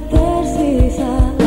tersisa